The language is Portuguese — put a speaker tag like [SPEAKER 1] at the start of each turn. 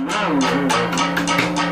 [SPEAKER 1] Música